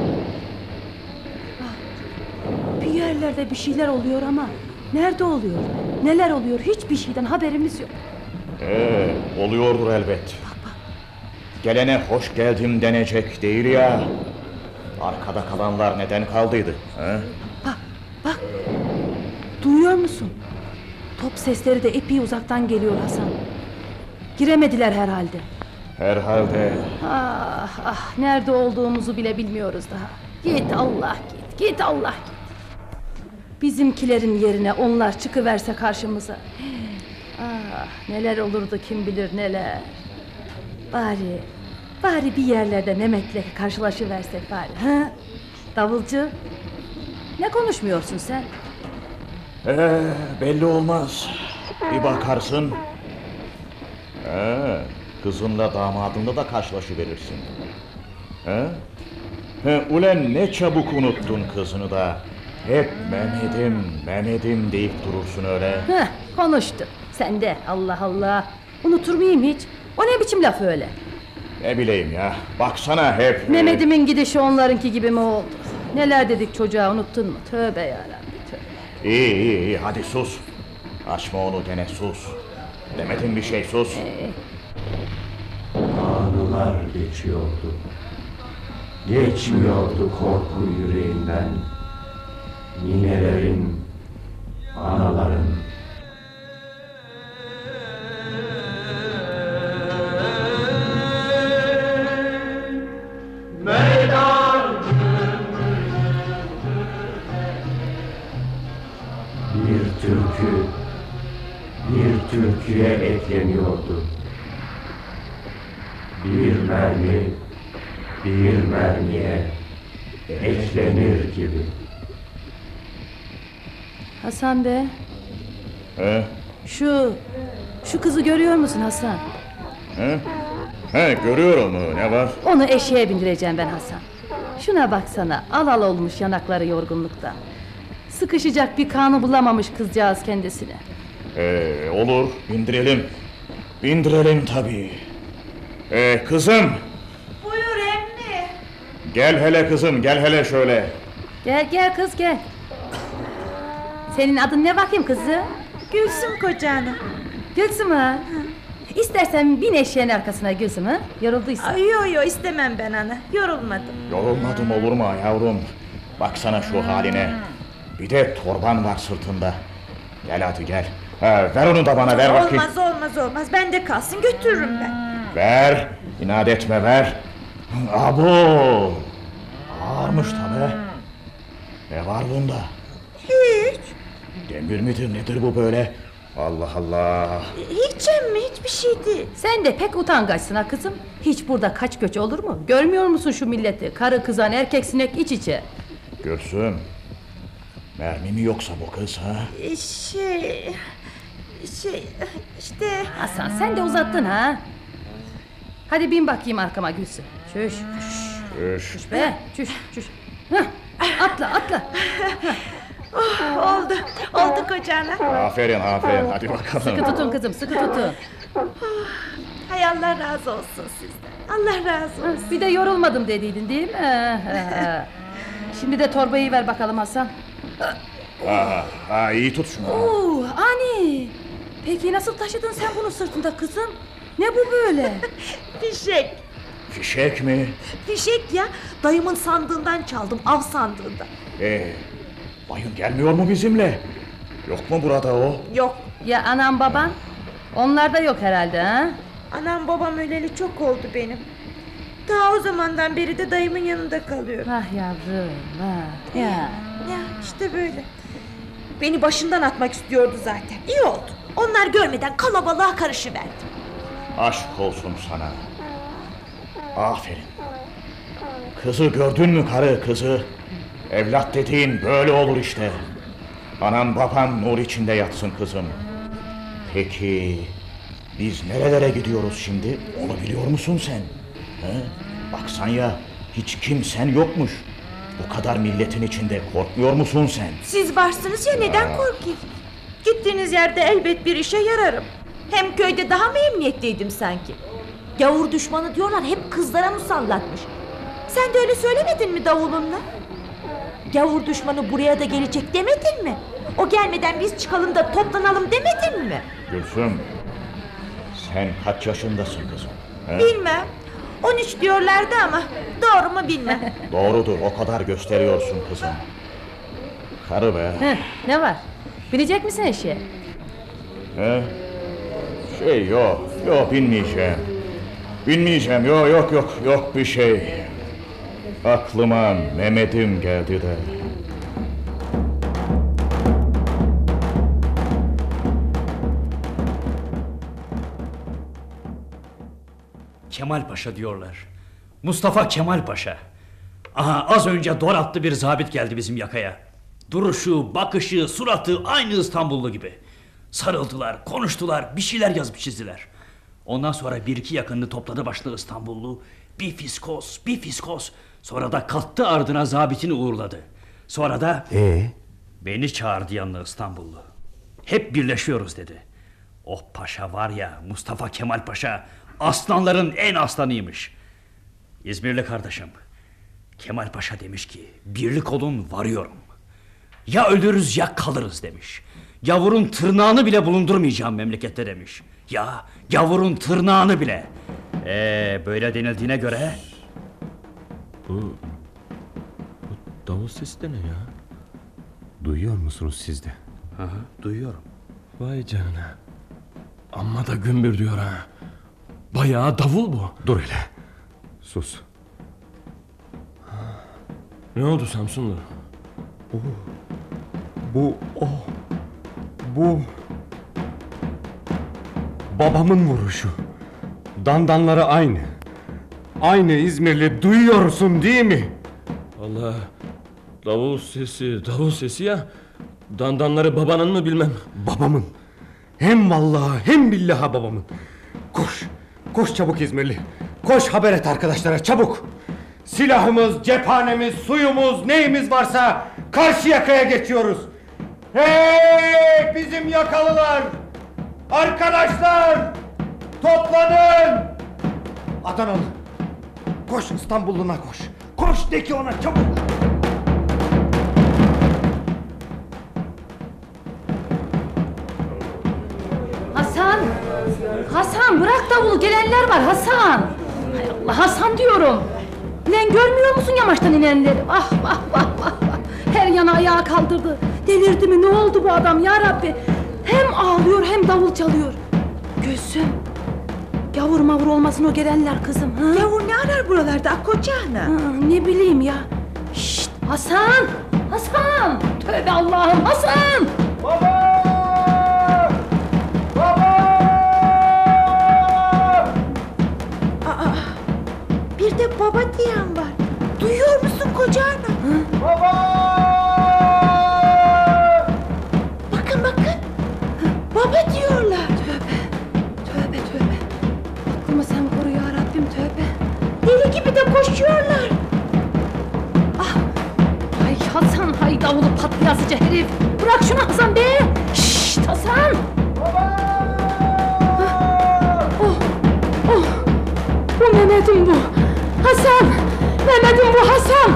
S10: yerlerde bir şeyler oluyor ama nerede oluyor? Neler oluyor? Hiçbir şeyden haberimiz yok.
S8: Ee, oluyordur elbet. Gelene hoş geldim denecek değil ya. Arkada kalanlar neden kaldıydı? He?
S10: Bak, duyuyor musun? Top sesleri de epey uzaktan geliyor Hasan. Giremediler herhalde.
S8: Herhalde.
S10: Ah ah nerede olduğumuzu bile bilmiyoruz daha. Git Allah git git Allah git. Bizimkilerin yerine onlar çıkıverse karşımıza. Ah neler olurdu kim bilir neler. Bari bari bir yerlerde Mehmet'le karşılaşıversek bari. Ha? Davulcu ne konuşmuyorsun sen?
S8: Ee, belli olmaz. Bir bakarsın. Ee, kızınla damadınla da karşılaşıverirsin. He? He, ulen ne çabuk unuttun kızını da. Hep Mehmet'im, Mehmet'im deyip durursun öyle.
S10: Heh, konuştu. Sen de Allah Allah. Unutur muyum hiç? O ne biçim laf öyle?
S8: Ne bileyim ya. Baksana hep.
S10: Mehmet'imin gidişi onlarınki gibi mi oldu? Neler dedik çocuğa unuttun mu? Tövbe yarabbim tövbe.
S8: İyi iyi iyi hadi sus. Açma onu gene sus. Demedim bir şey sus.
S7: Anılar geçiyordu. Geçmiyordu korku yüreğinden. Ninelerin, anaların. Bir türkü, bir türküye ekleniyordu. Bir mermi, bir mermiye eklenir gibi.
S10: Hasan be
S8: He?
S10: şu şu kızı görüyor musun Hasan?
S8: He? He görüyorum ne var?
S10: Onu eşeğe bindireceğim ben Hasan. Şuna baksana al al olmuş yanakları yorgunluktan. Sıkışacak bir kanı bulamamış kızcağız kendisine.
S8: Ee, olur bindirelim. Bindirelim tabii. Ee, kızım
S13: Buyur emmi.
S8: gel hele kızım gel hele şöyle.
S10: Gel gel kız gel. Senin adın ne bakayım kızı?
S13: Gülsüm kocanı.
S10: Gülsüm ha. İstersen bin eşeğin arkasına Gülsüm ha. Yorulduysan.
S13: Ay yo yo istemem ben ana. Yorulmadım.
S8: Yorulmadım olur mu yavrum? Baksana şu haline. Bir de torban var sırtında. Gel hadi gel. Ha, ver onu da bana ver bakayım.
S13: Olmaz olmaz olmaz. Bende kalsın götürürüm ben.
S8: Ver. İnat etme ver. Abo. Ağırmış tabi. Ne var bunda?
S13: Hiç.
S8: Demir midir nedir bu böyle? Allah Allah.
S13: Hiç emmi hiçbir şey değil.
S10: Sen de pek utangaçsın ha kızım. Hiç burada kaç göç olur mu? Görmüyor musun şu milleti? Karı kızan erkek sinek iç içe.
S8: Gülsüm. Mermi mi yoksa bu kız ha?
S13: Şey... Şey işte...
S10: Hasan sen de uzattın ha. Hadi bin bakayım arkama Gülsüm. Çüş.
S8: Üş.
S10: Be çüş çüş. Hah, atla atla.
S13: Oh, oldu. Oldu kocana.
S8: Aferin aferin hadi bakalım.
S10: Sıkı tutun kızım sıkı tutun.
S13: Hay Allah razı olsun sizden. Allah razı olsun.
S10: Bir de yorulmadım dediydin değil mi? Şimdi de torbayı ver bakalım Hasan.
S8: Ha, ha, iyi tut şunu.
S10: Oo, ani. Peki nasıl taşıdın sen bunu sırtında kızım? Ne bu böyle?
S13: Fişek.
S8: Fişek mi?
S13: Fişek ya. Dayımın sandığından çaldım. Av sandığından.
S8: Ee, bayın gelmiyor mu bizimle? Yok mu burada o?
S13: Yok.
S10: Ya anam baban? Onlar da yok herhalde ha?
S13: Anam babam öleli çok oldu benim. Ta o zamandan beri de dayımın yanında kalıyor.
S10: Ah yavrum ah. Ya.
S13: Ya işte böyle. Beni başından atmak istiyordu zaten. İyi oldu. Onlar görmeden kalabalığa karışıverdim.
S8: Aşk olsun sana. Aferin. Kızı gördün mü karı kızı? Evlat dediğin böyle olur işte. Anam baban nur içinde yatsın kızım. Peki biz nerelere gidiyoruz şimdi? Onu biliyor musun sen? He? Baksan ya hiç kimsen yokmuş. Bu kadar milletin içinde korkmuyor musun sen?
S13: Siz varsınız ya neden korkayım? Gittiğiniz yerde elbet bir işe yararım. Hem köyde daha mı emniyetteydim sanki? Gavur düşmanı diyorlar hep kızlara musallatmış. Sen de öyle söylemedin mi davulunla? Gavur düşmanı buraya da gelecek demedin mi? O gelmeden biz çıkalım da toplanalım demedin mi?
S8: Gülsüm sen kaç yaşındasın kızım? he?
S13: Bilmem. 13 diyorlardı ama doğru mu bilmem.
S8: Doğrudur o kadar gösteriyorsun kızım. Karı be.
S10: Heh, ne var? Bilecek misin eşeği?
S8: He? Şey yok, yok binmeyeceğim. Binmeyeceğim, yok yok yok, yok bir şey. Aklıma Mehmet'im geldi de.
S12: Kemal Paşa diyorlar. Mustafa Kemal Paşa. Aha az önce dor attı bir zabit geldi bizim yakaya. Duruşu, bakışı, suratı aynı İstanbullu gibi. Sarıldılar, konuştular, bir şeyler yazıp çizdiler. Ondan sonra bir iki yakınını topladı başlı İstanbullu. Bir fiskos, bir fiskos. Sonra da kalktı ardına zabitini uğurladı. Sonra da...
S14: Ee?
S12: Beni çağırdı yanına İstanbullu. Hep birleşiyoruz dedi. Oh paşa var ya Mustafa Kemal Paşa aslanların en aslanıymış. İzmirli kardeşim. Kemal Paşa demiş ki birlik olun varıyorum. Ya ölürüz ya kalırız demiş. Gavurun tırnağını bile bulundurmayacağım memlekette demiş. Ya gavurun tırnağını bile. Ee, böyle denildiğine göre
S5: Bu, bu davul sesi de ne ya?
S9: Duyuyor musunuz siz de?
S12: Hı duyuyorum.
S5: Vay canına. Amma da gümbür diyor ha. Bayağı davul bu.
S9: Dur hele. Sus.
S5: Ne oldu Samsunlu?
S9: Bu o. Bu babamın vuruşu. Dandanları aynı. Aynı İzmirli duyuyorsun değil mi?
S5: Allah davul sesi davul sesi ya. Dandanları babanın mı bilmem.
S9: Babamın. Hem vallahi hem billahi babamın. Koş. Koş çabuk İzmirli. Koş haber et arkadaşlara çabuk. Silahımız, cephanemiz, suyumuz, neyimiz varsa karşı yakaya geçiyoruz. Hey bizim yakalılar! Arkadaşlar! Toplanın! Adanalı. Koş İstanbulluna koş. Koş de ki ona çabuk.
S10: Hasan! Hasan bırak davulu gelenler var Hasan! Hay Allah Hasan diyorum! Lan görmüyor musun yamaçtan inenleri? Ah vah vah vah! Her yana ayağa kaldırdı. Delirdi mi ne oldu bu adam ya Rabbi? Hem ağlıyor hem davul çalıyor. Gülsüm Gavur mavur olmasın o gelenler kızım. Ha?
S13: Gavur ne arar buralarda koca ana?
S10: Ha, ne bileyim ya. Şşt Hasan! Hasan! Tövbe Allah'ım Hasan!
S13: Aa, bir de baba diyen var. Duyuyor musun koca ana? Bakın bakın. Baba diyorlar. De koşuyorlar.
S10: Ah! Hay Hasan hay davulu patlayasıca herif. Bırak şunu Hasan be! Şşt Hasan! Oh! Oh! Bu Mehmet'im bu. Hasan! Mehmet'im bu Hasan!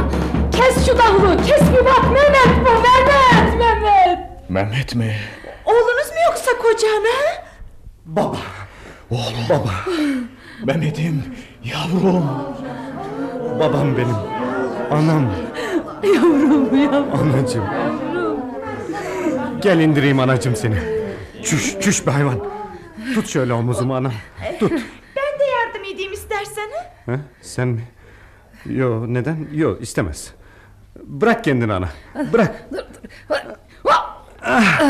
S10: Kes şu davulu, kes bir bak Mehmet bu Mehmet! Mehmet!
S8: Mehmet mi?
S13: Oğlunuz mu yoksa koca ana?
S8: Baba. Oğlum. Baba. Mehmet'im, yavrum.
S9: Babam benim. Anam.
S10: Yavrum yavrum.
S9: Anacığım. Gel indireyim anacığım seni. Çüş çüş be hayvan. Tut şöyle omuzumu anam. Tut.
S13: Ben de yardım edeyim istersen. ha?
S9: Ha? Sen mi? Yo neden? Yo istemez. Bırak kendini ana. Bırak.
S10: Dur dur. Ah.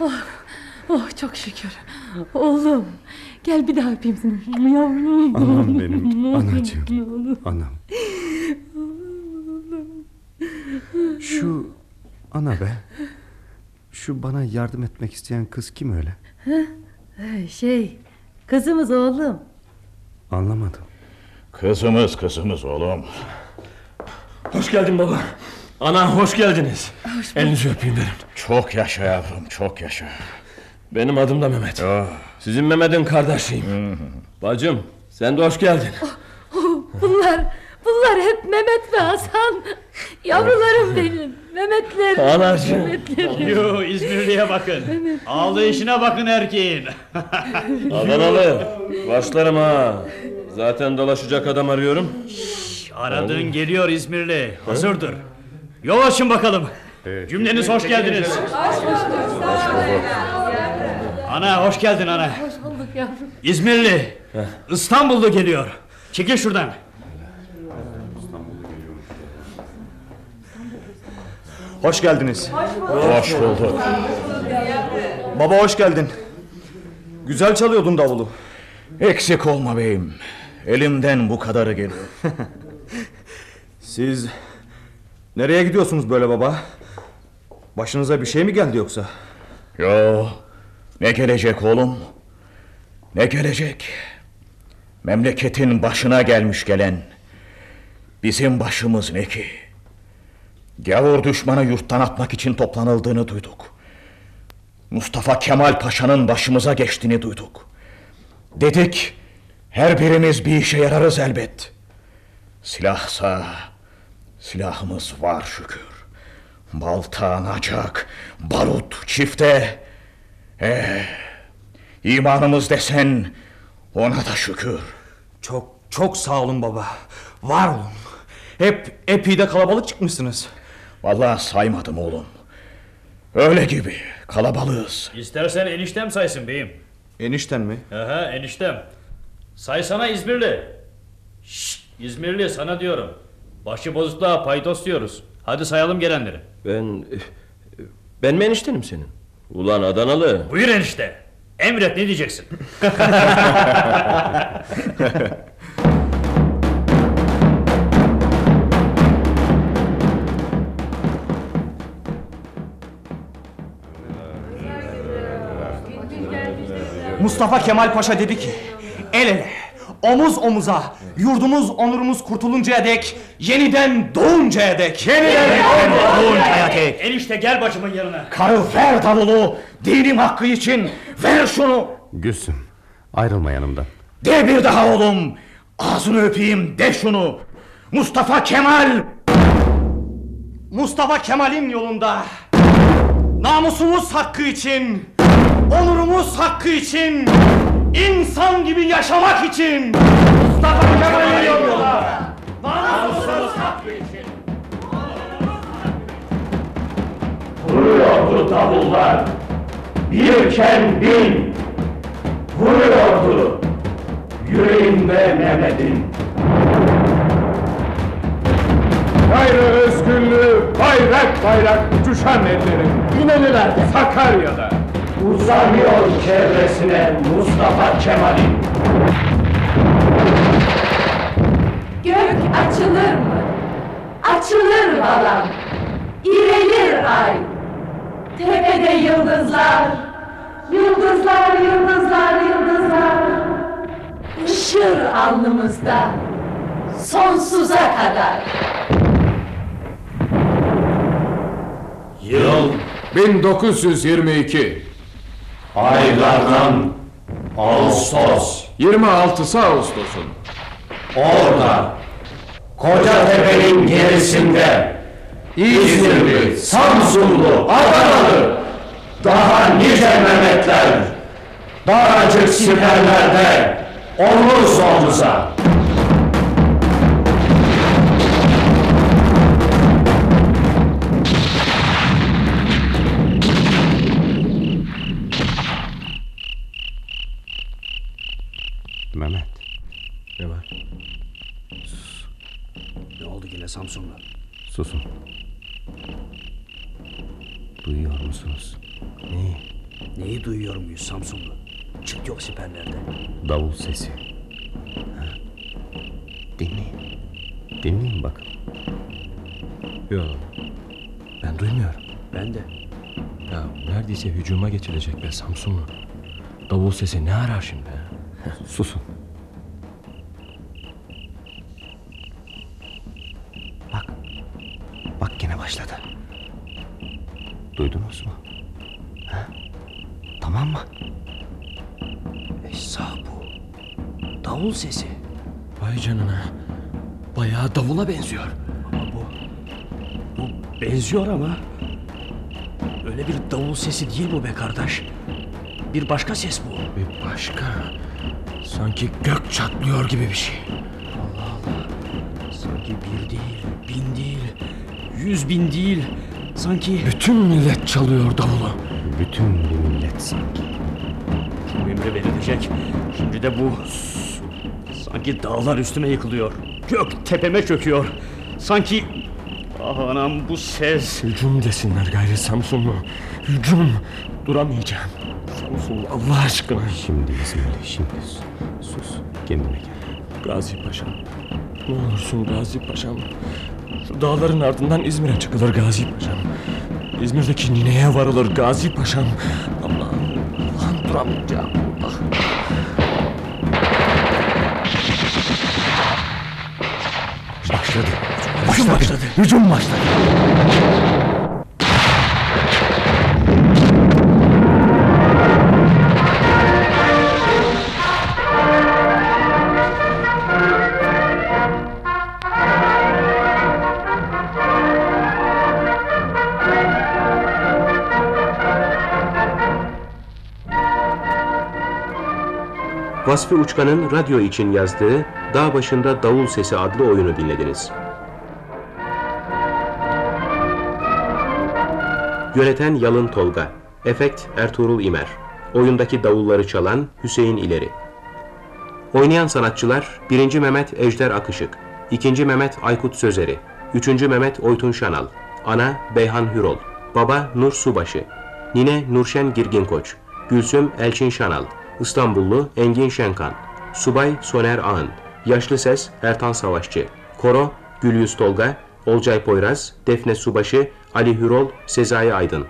S10: Oh, oh çok şükür. Oğlum gel bir daha öpeyim seni. Yavrum.
S9: Anam benim. Anacığım. Anam. Şu ana be. Şu bana yardım etmek isteyen kız kim öyle?
S10: Şey kızımız oğlum.
S9: Anlamadım.
S8: Kızımız kızımız oğlum.
S5: Hoş geldin baba. Ana hoş geldiniz. Elinizi öpeyim derim.
S8: Çok yaşa yavrum çok yaşa.
S5: Benim adım da Mehmet. Sizin Mehmet'in kardeşiyim. Bacım sen de hoş geldin.
S10: Oh, bunlar bunlar hep Mehmet ve Hasan. Yavrularım benim. Mehmetlerim.
S5: Anacığım.
S10: Mehmetlerim.
S12: Yo İzmirli'ye bakın. Ağlayışına bakın erkeğin.
S5: Adanalı. Başlarım ha. Zaten dolaşacak adam arıyorum.
S12: Aradığın geliyor İzmirli. Hazırdır. Yol açın bakalım. Cümleniz hoş geldiniz. Ana hoş geldin ana.
S10: Hoş bulduk yavrum.
S12: İzmirli. İstanbullu geliyor. Çekil şuradan.
S15: Hoş geldiniz.
S8: Hoş bulduk.
S15: Baba hoş geldin. Güzel çalıyordun davulu.
S8: Eksik olma beyim. Elimden bu kadarı geliyor.
S15: Siz nereye gidiyorsunuz böyle baba? Başınıza bir şey mi geldi yoksa?
S8: Yo, ne gelecek oğlum? Ne gelecek? Memleketin başına gelmiş gelen. Bizim başımız ne ki? Gavur düşmanı yurttan atmak için toplanıldığını duyduk. Mustafa Kemal Paşa'nın başımıza geçtiğini duyduk. Dedik, her birimiz bir işe yararız elbet. Silahsa, silahımız var şükür. Balta, nacak, barut, çifte. Eh, imanımız desen ona da şükür.
S15: Çok çok sağ olun baba. Var olun. Hep epey de kalabalık çıkmışsınız.
S8: Vallahi saymadım oğlum. Öyle gibi kalabalığız.
S12: İstersen eniştem saysın beyim.
S15: Enişten mi?
S12: Aha eniştem. Saysana İzmirli. Şşt, İzmirli sana diyorum. Başı bozukluğa paydos diyoruz. Hadi sayalım gelenleri.
S5: Ben... Ben mi eniştenim senin? Ulan Adanalı.
S12: Buyur enişte. Emret ne diyeceksin?
S15: Mustafa Kemal Paşa dedi ki el ele omuz omuza yurdumuz onurumuz kurtuluncaya dek yeniden doğuncaya dek
S8: Yeniden doğuncaya dek.
S12: Enişte gel başımın yanına.
S8: Karı ver davulu. Dinim hakkı için ver şunu.
S9: Gülsüm ayrılma yanımdan.
S8: De bir daha oğlum. Ağzını öpeyim de şunu. Mustafa Kemal.
S15: Mustafa Kemal'in yolunda namusumuz hakkı için onurumuz hakkı için İnsan gibi yaşamak için Mustafa Kemal'i yoruyorlar. Namussuz hakkı için.
S7: Vuruyordu davullar. Birken bin. Vuruyordu. Yüreğimde Mehmet'in.
S16: Gayrı özgürlüğü bayrak bayrak uçuşan ellerin.
S7: İnönülerde.
S16: Sakarya'da.
S7: Uzanıyor çevresine Mustafa Kemal'in.
S3: Gök açılır mı? Açılır balam. İrelir ay. Tepede yıldızlar. Yıldızlar, yıldızlar, yıldızlar. Işır alnımızda. Sonsuza kadar.
S16: Yıl 1922.
S7: Aylardan Ağustos.
S16: 26 Ağustos'un.
S7: Orada Kocatepe'nin gerisinde İzmirli, Samsunlu, Adanalı daha nice Mehmetler daracık siperlerde omuz omuza
S6: Samsunlu?
S9: Susun. Duyuyor musunuz?
S6: Neyi? Neyi duyuyor muyuz Samsunlu? Çıt yok siperlerde.
S9: Davul sesi. Ha. Dinleyin. Dinleyin bakın.
S5: Yok. Ben duymuyorum.
S6: Ben de.
S5: Ya neredeyse hücuma geçilecek be Samsunlu. Davul sesi ne arar şimdi?
S9: Susun.
S6: Davul sesi.
S5: Vay canına. Bayağı davula benziyor.
S6: Ama bu... Bu benziyor ama... Öyle bir davul sesi değil bu be kardeş. Bir başka ses bu.
S5: Bir başka. Sanki gök çatlıyor gibi bir şey.
S6: Allah Allah. Sanki bir değil, bin değil, yüz bin değil. Sanki...
S5: Bütün millet çalıyor davulu.
S9: Bütün millet sanki.
S6: Şu emri verilecek. Şimdi de bu... Sanki dağlar üstüme yıkılıyor. Gök tepeme çöküyor. Sanki... Ah anam bu ses...
S5: Hücum desinler gayri Samsunlu. Hücum. Duramayacağım. Samsunlu Allah aşkına.
S9: Şimdi İzmirli şimdi sus. sus. Kendine gel.
S5: Gazi Paşam. Ne olursun Gazi Paşam. Şu dağların ardından İzmir'e çıkılır Gazi Paşam. İzmir'deki nineye varılır Gazi Paşam. Allah'ım, Allah'ım duramayacağım. Hücum başladı. Hücum başladı.
S2: Vasfi Uçkan'ın radyo için yazdığı Dağ Başında Davul Sesi adlı oyunu dinlediniz. Yöneten Yalın Tolga, efekt Ertuğrul İmer, oyundaki davulları çalan Hüseyin İleri. Oynayan sanatçılar 1. Mehmet Ejder Akışık, 2. Mehmet Aykut Sözeri, 3. Mehmet Oytun Şanal, Ana Beyhan Hürol, Baba Nur Subaşı, Nine Nurşen Girgin Koç, Gülsüm Elçin Şanal, İstanbullu Engin Şenkan, Subay Soner Ağın, Yaşlı Ses Ertan Savaşçı, Koro Gülyüz Tolga, Olcay Poyraz, Defne Subaşı, Ali Hürol, Sezai Aydın.